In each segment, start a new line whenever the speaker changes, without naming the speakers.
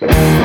you.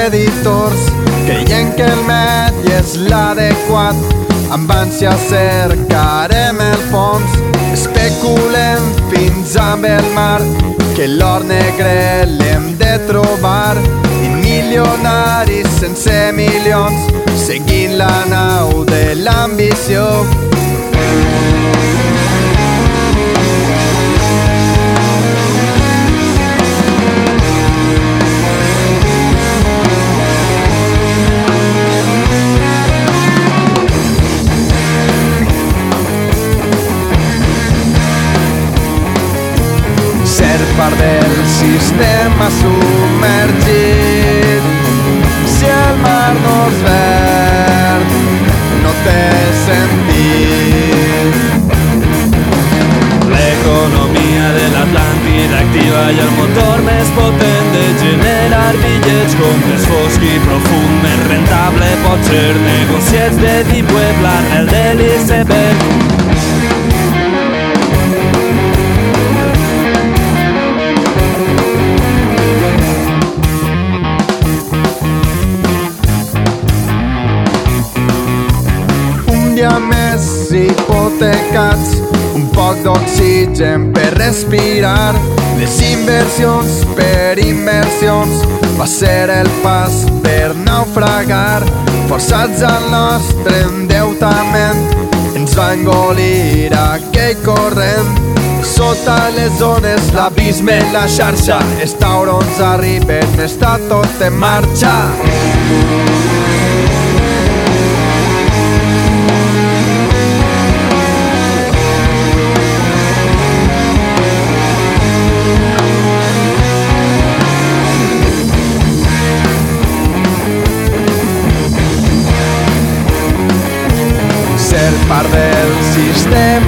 I creditors, creient que el medi és l'adequat, amb ànsia cercarem el fons, especulem fins amb el mar, que l'or negre l'hem de trobar, i milionaris sense milions, seguint la nau de l'ambició, ser sistema submergit. Si el mar no és verd, no té sentit.
L'economia de l'Atlàntida activa i el motor més potent de generar bitllets com més fosc i profund, més rentable pot ser negociats de Deep Web, l'arrel de l'iceberg.
Hipotecats, un poc d'oxigen per respirar. Les inversions per immersions va ser el pas per naufragar. Forçats al nostre endeutament, ens va engolir aquell corrent. Sota les ones, l'abisme, la xarxa, els taurons arriben, està tot en marxa.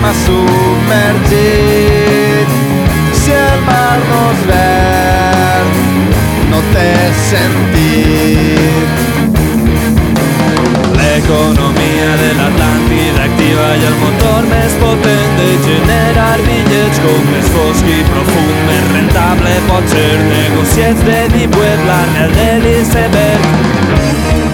Sistema submergit. Si el mar no és verd, no té sentit.
L'economia de l'Atlàntida activa i el motor més potent de generar bitllets com més fosc i profund, més rentable pot ser negociats de Deep Web, l'arrel de l'iceberg.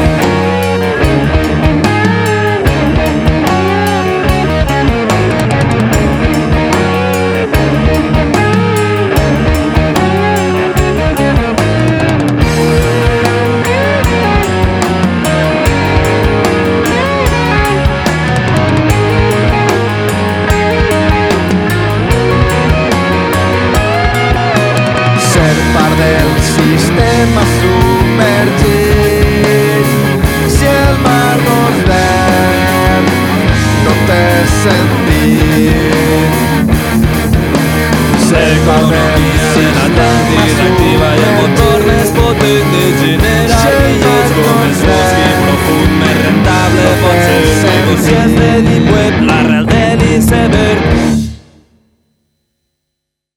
L'economia de l'Atlàntida activa